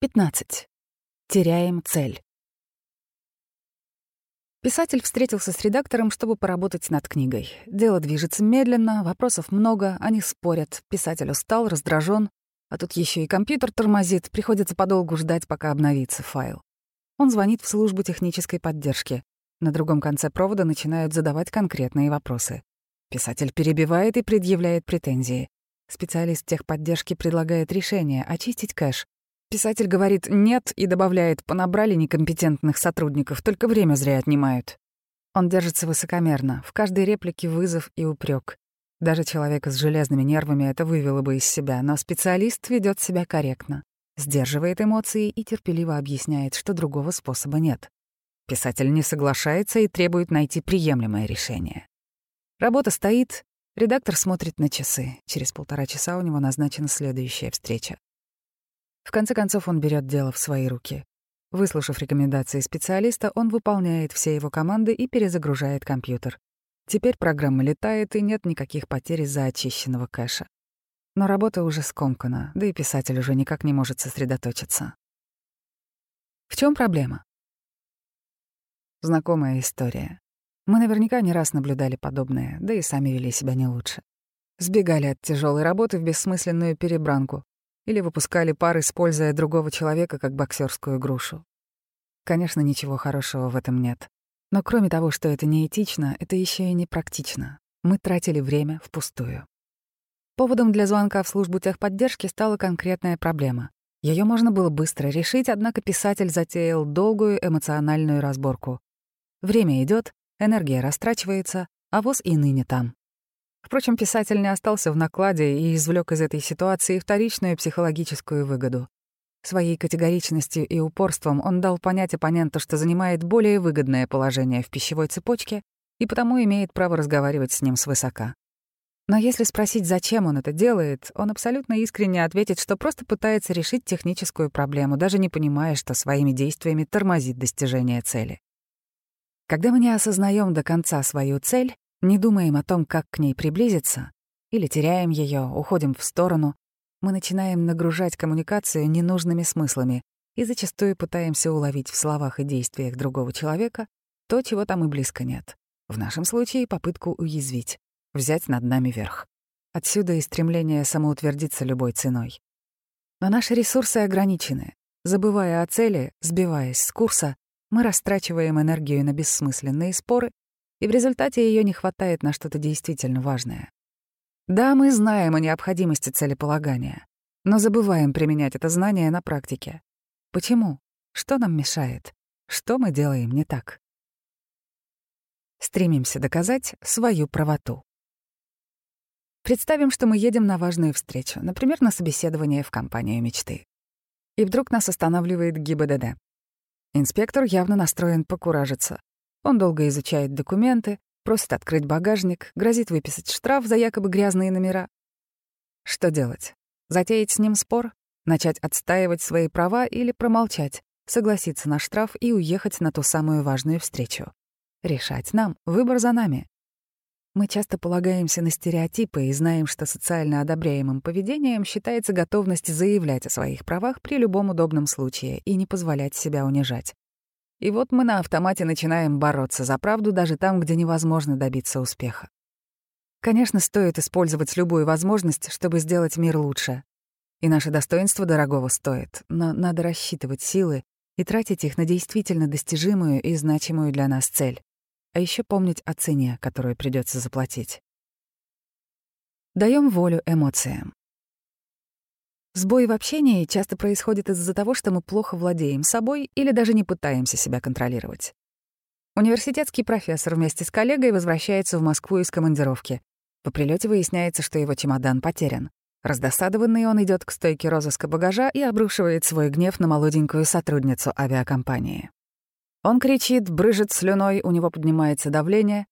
15. Теряем цель. Писатель встретился с редактором, чтобы поработать над книгой. Дело движется медленно, вопросов много, они спорят. Писатель устал, раздражен, а тут еще и компьютер тормозит, приходится подолгу ждать, пока обновится файл. Он звонит в службу технической поддержки. На другом конце провода начинают задавать конкретные вопросы. Писатель перебивает и предъявляет претензии. Специалист техподдержки предлагает решение — очистить кэш. Писатель говорит «нет» и добавляет «понабрали некомпетентных сотрудников, только время зря отнимают». Он держится высокомерно, в каждой реплике вызов и упрек. Даже человека с железными нервами это вывело бы из себя, но специалист ведет себя корректно, сдерживает эмоции и терпеливо объясняет, что другого способа нет. Писатель не соглашается и требует найти приемлемое решение. Работа стоит, редактор смотрит на часы. Через полтора часа у него назначена следующая встреча. В конце концов он берет дело в свои руки. Выслушав рекомендации специалиста, он выполняет все его команды и перезагружает компьютер. Теперь программа летает, и нет никаких потерь из-за очищенного кэша. Но работа уже скомкана, да и писатель уже никак не может сосредоточиться. В чем проблема? Знакомая история. Мы наверняка не раз наблюдали подобное, да и сами вели себя не лучше. Сбегали от тяжелой работы в бессмысленную перебранку, или выпускали пар, используя другого человека как боксерскую грушу. Конечно, ничего хорошего в этом нет. Но кроме того, что это неэтично, это еще и непрактично. Мы тратили время впустую. Поводом для звонка в службу техподдержки стала конкретная проблема. Ее можно было быстро решить, однако писатель затеял долгую эмоциональную разборку. Время идет, энергия растрачивается, а воз и ныне там. Впрочем, писатель не остался в накладе и извлек из этой ситуации вторичную психологическую выгоду. Своей категоричностью и упорством он дал понять оппоненту, что занимает более выгодное положение в пищевой цепочке и потому имеет право разговаривать с ним свысока. Но если спросить, зачем он это делает, он абсолютно искренне ответит, что просто пытается решить техническую проблему, даже не понимая, что своими действиями тормозит достижение цели. Когда мы не осознаем до конца свою цель, не думаем о том, как к ней приблизиться, или теряем ее, уходим в сторону, мы начинаем нагружать коммуникацию ненужными смыслами и зачастую пытаемся уловить в словах и действиях другого человека то, чего там и близко нет. В нашем случае попытку уязвить, взять над нами верх. Отсюда и стремление самоутвердиться любой ценой. Но наши ресурсы ограничены. Забывая о цели, сбиваясь с курса, мы растрачиваем энергию на бессмысленные споры и в результате ее не хватает на что-то действительно важное. Да, мы знаем о необходимости целеполагания, но забываем применять это знание на практике. Почему? Что нам мешает? Что мы делаем не так? Стремимся доказать свою правоту. Представим, что мы едем на важную встречу, например, на собеседование в компанию мечты. И вдруг нас останавливает ГИБДД. Инспектор явно настроен покуражиться. Он долго изучает документы, просит открыть багажник, грозит выписать штраф за якобы грязные номера. Что делать? Затеять с ним спор? Начать отстаивать свои права или промолчать, согласиться на штраф и уехать на ту самую важную встречу? Решать нам, выбор за нами. Мы часто полагаемся на стереотипы и знаем, что социально одобряемым поведением считается готовность заявлять о своих правах при любом удобном случае и не позволять себя унижать. И вот мы на автомате начинаем бороться за правду даже там, где невозможно добиться успеха. Конечно, стоит использовать любую возможность, чтобы сделать мир лучше. И наше достоинство дорогого стоит, но надо рассчитывать силы и тратить их на действительно достижимую и значимую для нас цель. А еще помнить о цене, которую придется заплатить. Даем волю эмоциям. Сбой в общении часто происходит из-за того, что мы плохо владеем собой или даже не пытаемся себя контролировать. Университетский профессор вместе с коллегой возвращается в Москву из командировки. По прилете выясняется, что его чемодан потерян. Раздосадованный он идет к стойке розыска багажа и обрушивает свой гнев на молоденькую сотрудницу авиакомпании. Он кричит, брыжет слюной, у него поднимается давление.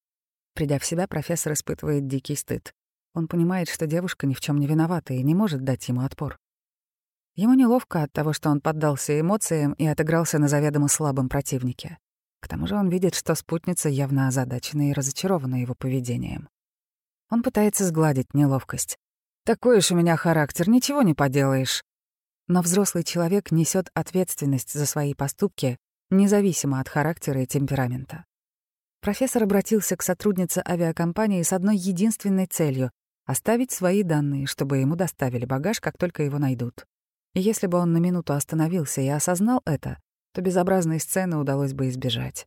Придя в себя, профессор испытывает дикий стыд. Он понимает, что девушка ни в чем не виновата и не может дать ему отпор. Ему неловко от того, что он поддался эмоциям и отыгрался на заведомо слабом противнике. К тому же он видит, что спутница явно озадачена и разочарована его поведением. Он пытается сгладить неловкость. «Такой уж у меня характер, ничего не поделаешь». но взрослый человек несет ответственность за свои поступки, независимо от характера и темперамента. Профессор обратился к сотруднице авиакомпании с одной единственной целью — оставить свои данные, чтобы ему доставили багаж, как только его найдут. Если бы он на минуту остановился и осознал это, то безобразной сцены удалось бы избежать.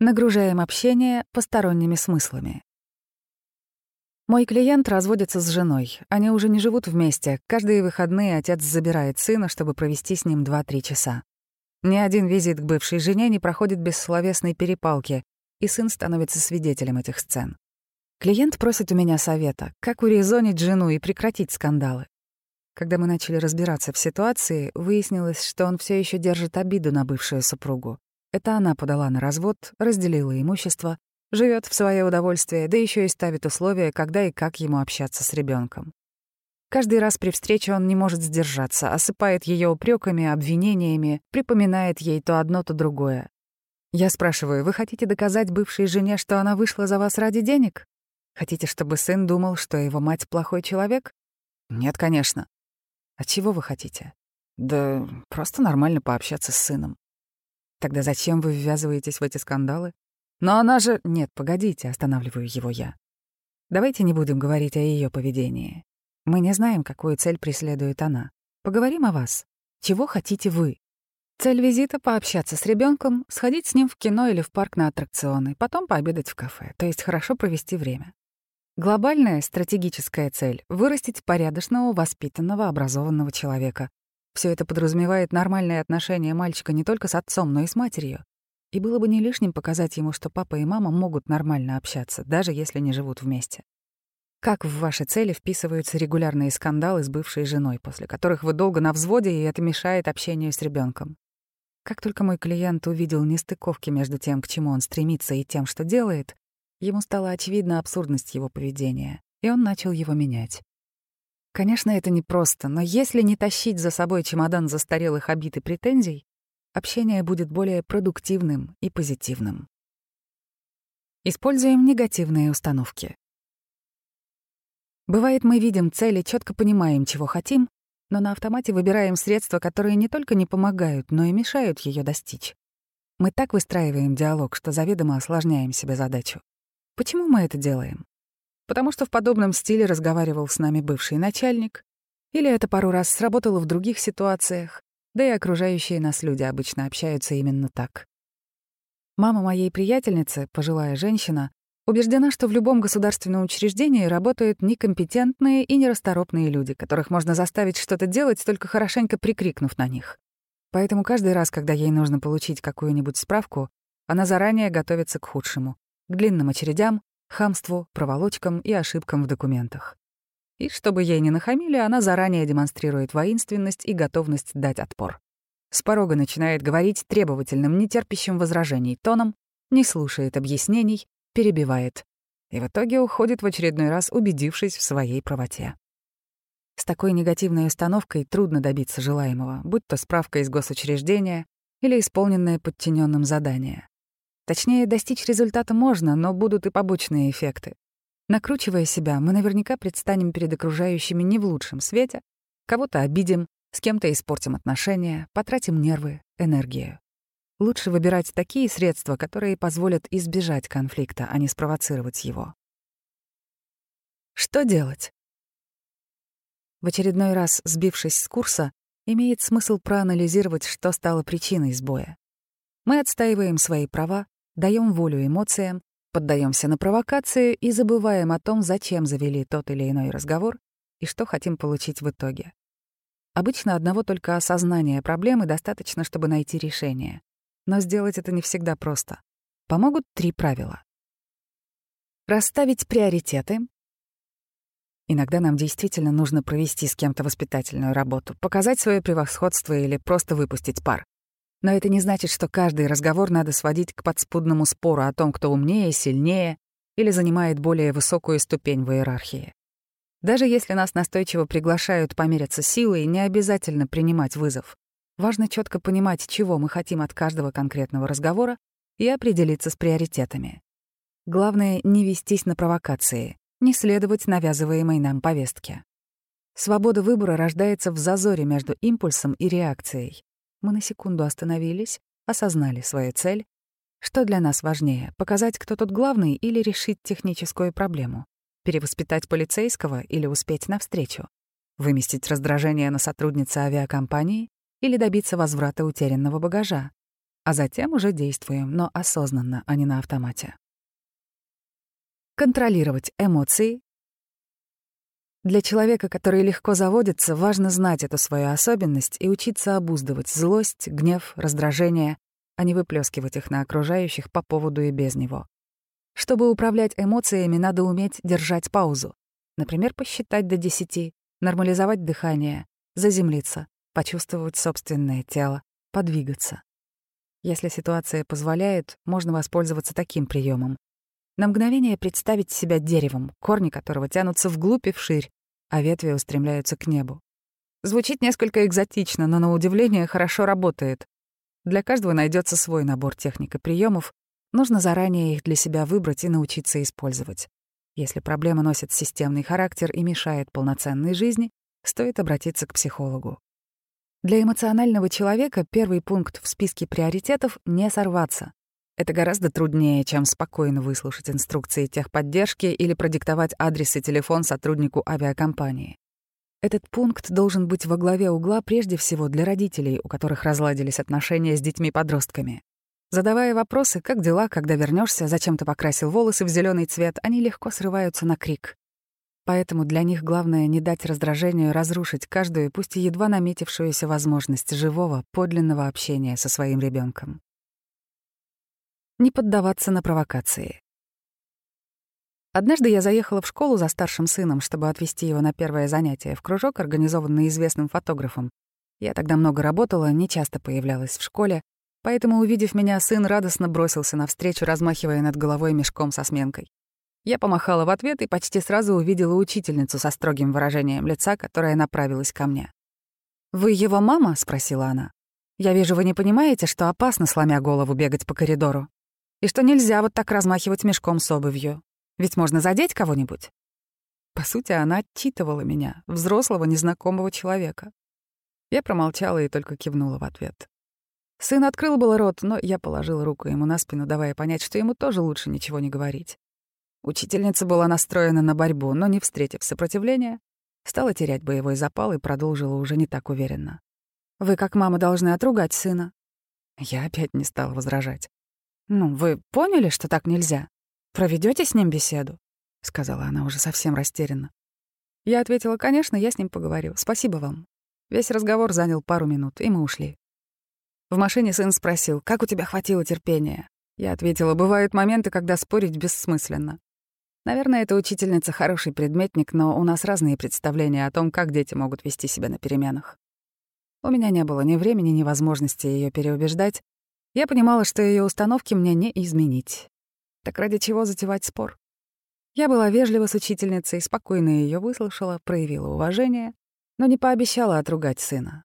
Нагружаем общение посторонними смыслами. Мой клиент разводится с женой. Они уже не живут вместе. Каждые выходные отец забирает сына, чтобы провести с ним 2-3 часа. Ни один визит к бывшей жене не проходит без словесной перепалки, и сын становится свидетелем этих сцен. Клиент просит у меня совета, как урезонить жену и прекратить скандалы. Когда мы начали разбираться в ситуации, выяснилось, что он все еще держит обиду на бывшую супругу. Это она подала на развод, разделила имущество, живет в свое удовольствие, да еще и ставит условия, когда и как ему общаться с ребенком. Каждый раз при встрече он не может сдержаться, осыпает ее упреками, обвинениями, припоминает ей то одно, то другое. Я спрашиваю, вы хотите доказать бывшей жене, что она вышла за вас ради денег? Хотите, чтобы сын думал, что его мать плохой человек? Нет, конечно. А чего вы хотите? Да просто нормально пообщаться с сыном. Тогда зачем вы ввязываетесь в эти скандалы? Но она же... Нет, погодите, останавливаю его я. Давайте не будем говорить о ее поведении. Мы не знаем, какую цель преследует она. Поговорим о вас. Чего хотите вы? Цель визита — пообщаться с ребенком, сходить с ним в кино или в парк на аттракционы, потом пообедать в кафе, то есть хорошо провести время. Глобальная стратегическая цель — вырастить порядочного, воспитанного, образованного человека. Все это подразумевает нормальные отношения мальчика не только с отцом, но и с матерью. И было бы не лишним показать ему, что папа и мама могут нормально общаться, даже если не живут вместе. Как в ваши цели вписываются регулярные скандалы с бывшей женой, после которых вы долго на взводе, и это мешает общению с ребенком? Как только мой клиент увидел нестыковки между тем, к чему он стремится, и тем, что делает, ему стала очевидна абсурдность его поведения, и он начал его менять. Конечно, это непросто, но если не тащить за собой чемодан застарелых обид и претензий, общение будет более продуктивным и позитивным. Используем негативные установки. Бывает, мы видим цели, четко понимаем, чего хотим, но на автомате выбираем средства, которые не только не помогают, но и мешают ее достичь. Мы так выстраиваем диалог, что заведомо осложняем себе задачу. Почему мы это делаем? Потому что в подобном стиле разговаривал с нами бывший начальник, или это пару раз сработало в других ситуациях, да и окружающие нас люди обычно общаются именно так. Мама моей приятельницы, пожилая женщина, Убеждена, что в любом государственном учреждении работают некомпетентные и нерасторопные люди, которых можно заставить что-то делать, только хорошенько прикрикнув на них. Поэтому каждый раз, когда ей нужно получить какую-нибудь справку, она заранее готовится к худшему — к длинным очередям, хамству, проволочкам и ошибкам в документах. И чтобы ей не нахамили, она заранее демонстрирует воинственность и готовность дать отпор. С порога начинает говорить требовательным, нетерпящим возражений тоном, не слушает объяснений, перебивает и в итоге уходит в очередной раз, убедившись в своей правоте. С такой негативной установкой трудно добиться желаемого, будь то справка из госучреждения или исполненное подчиненным задание. Точнее, достичь результата можно, но будут и побочные эффекты. Накручивая себя, мы наверняка предстанем перед окружающими не в лучшем свете, кого-то обидим, с кем-то испортим отношения, потратим нервы, энергию. Лучше выбирать такие средства, которые позволят избежать конфликта, а не спровоцировать его. Что делать? В очередной раз, сбившись с курса, имеет смысл проанализировать, что стало причиной сбоя. Мы отстаиваем свои права, даем волю эмоциям, поддаемся на провокации и забываем о том, зачем завели тот или иной разговор и что хотим получить в итоге. Обычно одного только осознания проблемы достаточно, чтобы найти решение. Но сделать это не всегда просто. Помогут три правила. Расставить приоритеты. Иногда нам действительно нужно провести с кем-то воспитательную работу, показать свое превосходство или просто выпустить пар. Но это не значит, что каждый разговор надо сводить к подспудному спору о том, кто умнее, сильнее или занимает более высокую ступень в иерархии. Даже если нас настойчиво приглашают помериться силой, не обязательно принимать вызов. Важно четко понимать, чего мы хотим от каждого конкретного разговора и определиться с приоритетами. Главное — не вестись на провокации, не следовать навязываемой нам повестке. Свобода выбора рождается в зазоре между импульсом и реакцией. Мы на секунду остановились, осознали свою цель. Что для нас важнее — показать, кто тут главный, или решить техническую проблему? Перевоспитать полицейского или успеть навстречу? Выместить раздражение на сотруднице авиакомпании или добиться возврата утерянного багажа? А затем уже действуем, но осознанно, а не на автомате. Контролировать эмоции. Для человека, который легко заводится, важно знать эту свою особенность и учиться обуздывать злость, гнев, раздражение, а не выплескивать их на окружающих по поводу и без него. Чтобы управлять эмоциями, надо уметь держать паузу. Например, посчитать до десяти, нормализовать дыхание, заземлиться, почувствовать собственное тело, подвигаться. Если ситуация позволяет, можно воспользоваться таким приемом. На мгновение представить себя деревом, корни которого тянутся вглубь и вширь, а ветви устремляются к небу. Звучит несколько экзотично, но на удивление хорошо работает. Для каждого найдется свой набор техник и приемов, нужно заранее их для себя выбрать и научиться использовать. Если проблема носит системный характер и мешает полноценной жизни, стоит обратиться к психологу. Для эмоционального человека первый пункт в списке приоритетов — не сорваться. Это гораздо труднее, чем спокойно выслушать инструкции техподдержки или продиктовать адрес и телефон сотруднику авиакомпании. Этот пункт должен быть во главе угла прежде всего для родителей, у которых разладились отношения с детьми-подростками. Задавая вопросы, как дела, когда вернешься, зачем ты покрасил волосы в зеленый цвет, они легко срываются на крик. Поэтому для них главное не дать раздражению разрушить каждую, пусть и едва наметившуюся возможность живого, подлинного общения со своим ребенком. Не поддаваться на провокации. Однажды я заехала в школу за старшим сыном, чтобы отвезти его на первое занятие в кружок, организованный известным фотографом. Я тогда много работала, не часто появлялась в школе, поэтому, увидев меня, сын радостно бросился навстречу, размахивая над головой мешком со сменкой. Я помахала в ответ и почти сразу увидела учительницу со строгим выражением лица, которая направилась ко мне. «Вы его мама?» — спросила она. «Я вижу, вы не понимаете, что опасно, сломя голову, бегать по коридору. И что нельзя вот так размахивать мешком с обувью. Ведь можно задеть кого-нибудь». По сути, она отчитывала меня, взрослого незнакомого человека. Я промолчала и только кивнула в ответ. Сын открыл было рот, но я положила руку ему на спину, давая понять, что ему тоже лучше ничего не говорить. Учительница была настроена на борьбу, но, не встретив сопротивления, стала терять боевой запал и продолжила уже не так уверенно. «Вы, как мама, должны отругать сына». Я опять не стала возражать. «Ну, вы поняли, что так нельзя? Проведете с ним беседу?» — сказала она уже совсем растерянно. Я ответила, «Конечно, я с ним поговорю. Спасибо вам». Весь разговор занял пару минут, и мы ушли. В машине сын спросил, «Как у тебя хватило терпения?» Я ответила, «Бывают моменты, когда спорить бессмысленно. Наверное, эта учительница хороший предметник, но у нас разные представления о том, как дети могут вести себя на переменах. У меня не было ни времени, ни возможности ее переубеждать. Я понимала, что ее установки мне не изменить. Так ради чего затевать спор? Я была вежлива с учительницей, спокойно ее выслушала, проявила уважение, но не пообещала отругать сына.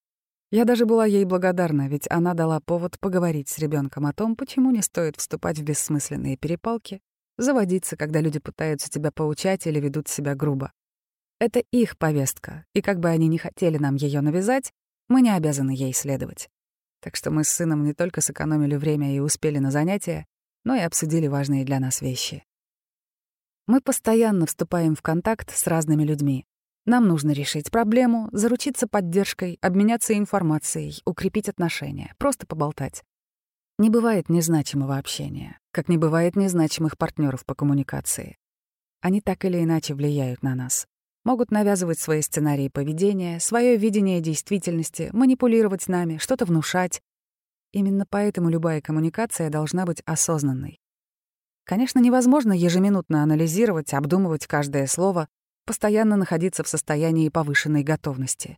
Я даже была ей благодарна, ведь она дала повод поговорить с ребенком о том, почему не стоит вступать в бессмысленные перепалки, заводиться, когда люди пытаются тебя поучать или ведут себя грубо. Это их повестка, и как бы они ни хотели нам ее навязать, мы не обязаны ей следовать. Так что мы с сыном не только сэкономили время и успели на занятия, но и обсудили важные для нас вещи. Мы постоянно вступаем в контакт с разными людьми. Нам нужно решить проблему, заручиться поддержкой, обменяться информацией, укрепить отношения, просто поболтать. Не бывает незначимого общения, как не бывает незначимых партнеров по коммуникации. Они так или иначе влияют на нас. Могут навязывать свои сценарии поведения, свое видение действительности, манипулировать нами, что-то внушать. Именно поэтому любая коммуникация должна быть осознанной. Конечно, невозможно ежеминутно анализировать, обдумывать каждое слово, постоянно находиться в состоянии повышенной готовности.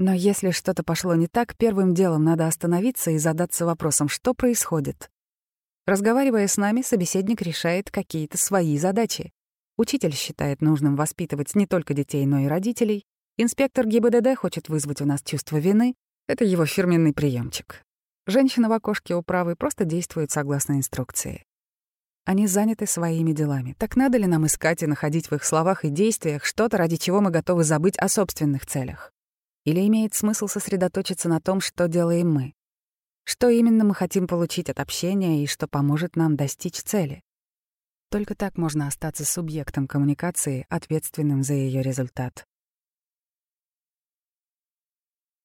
Но если что-то пошло не так, первым делом надо остановиться и задаться вопросом, что происходит. Разговаривая с нами, собеседник решает какие-то свои задачи. Учитель считает нужным воспитывать не только детей, но и родителей. Инспектор ГИБДД хочет вызвать у нас чувство вины. Это его фирменный приемчик. Женщина в окошке управы просто действует согласно инструкции. Они заняты своими делами. Так надо ли нам искать и находить в их словах и действиях что-то, ради чего мы готовы забыть о собственных целях? Или имеет смысл сосредоточиться на том, что делаем мы? Что именно мы хотим получить от общения и что поможет нам достичь цели? Только так можно остаться субъектом коммуникации, ответственным за ее результат.